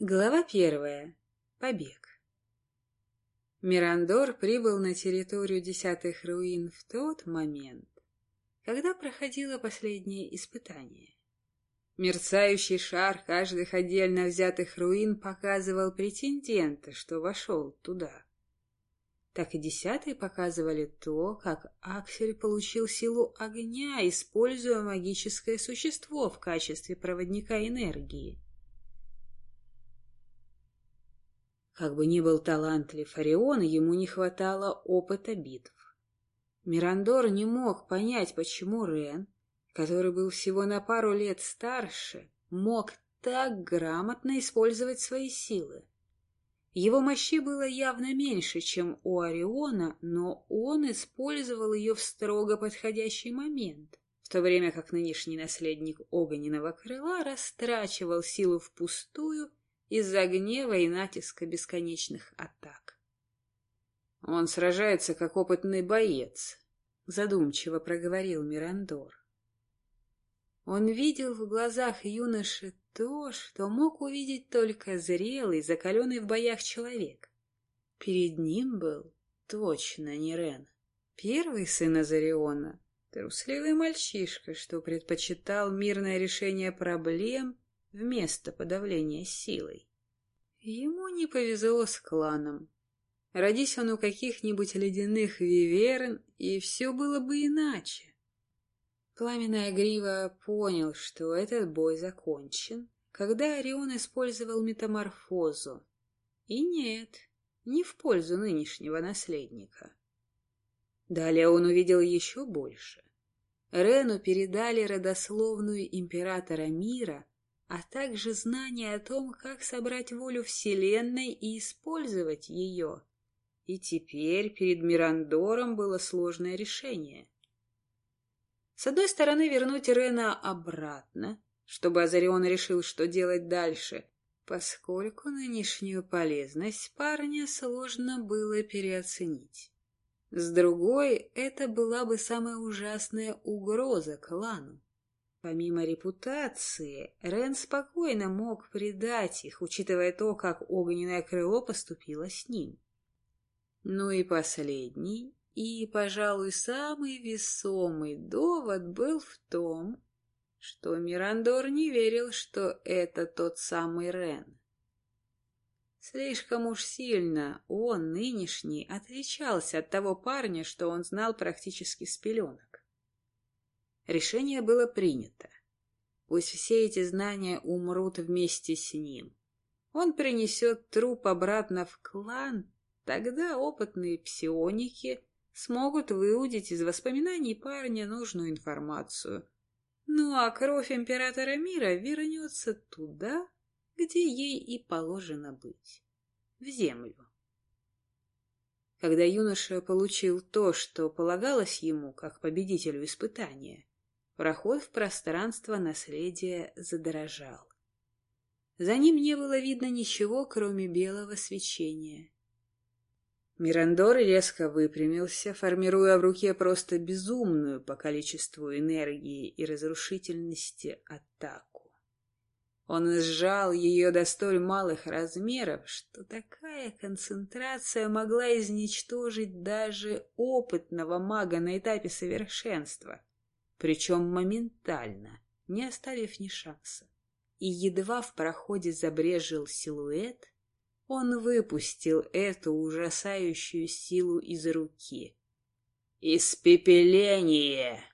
Глава первая. Побег. Мирандор прибыл на территорию десятых руин в тот момент, когда проходило последнее испытание. Мерцающий шар каждых отдельно взятых руин показывал претендента, что вошел туда. Так и десятые показывали то, как Аксель получил силу огня, используя магическое существо в качестве проводника энергии. Как бы ни был талантлив Орион, ему не хватало опыта битв. Мирандор не мог понять, почему Рен, который был всего на пару лет старше, мог так грамотно использовать свои силы. Его мощи было явно меньше, чем у Ориона, но он использовал ее в строго подходящий момент, в то время как нынешний наследник Огненного Крыла растрачивал силу впустую из-за гнева и натиска бесконечных атак. «Он сражается, как опытный боец», — задумчиво проговорил Мирандор. Он видел в глазах юноши то, что мог увидеть только зрелый, закаленный в боях человек. Перед ним был точно не Рен. Первый сын Азариона, трусливый мальчишка, что предпочитал мирное решение проблем вместо подавления силой. Ему не повезло с кланом. Родись он у каких-нибудь ледяных виверн, и все было бы иначе. Пламенная грива понял, что этот бой закончен, когда Орион использовал метаморфозу. И нет, не в пользу нынешнего наследника. Далее он увидел еще больше. Рену передали родословную императора мира, а также знание о том, как собрать волю Вселенной и использовать ее. И теперь перед Мирандором было сложное решение. С одной стороны, вернуть Рена обратно, чтобы Азарион решил, что делать дальше, поскольку нынешнюю полезность парня сложно было переоценить. С другой, это была бы самая ужасная угроза клану. Помимо репутации, Рен спокойно мог предать их, учитывая то, как огненное крыло поступило с ним. Ну и последний, и, пожалуй, самый весомый довод был в том, что Мирандор не верил, что это тот самый Рен. Слишком уж сильно он, нынешний, отличался от того парня, что он знал практически с пеленок. Решение было принято. Пусть все эти знания умрут вместе с ним. Он принесет труп обратно в клан, тогда опытные псионики смогут выудить из воспоминаний парня нужную информацию. Ну а кровь императора мира вернется туда, где ей и положено быть — в землю. Когда юноша получил то, что полагалось ему как победителю испытания, Проход в пространство наследия задорожал. За ним не было видно ничего, кроме белого свечения. Мирандор резко выпрямился, формируя в руке просто безумную по количеству энергии и разрушительности атаку. Он сжал ее до столь малых размеров, что такая концентрация могла изничтожить даже опытного мага на этапе совершенства причем моментально, не оставив ни шанса. И едва в проходе забрежил силуэт, он выпустил эту ужасающую силу из руки. «Испепеление!»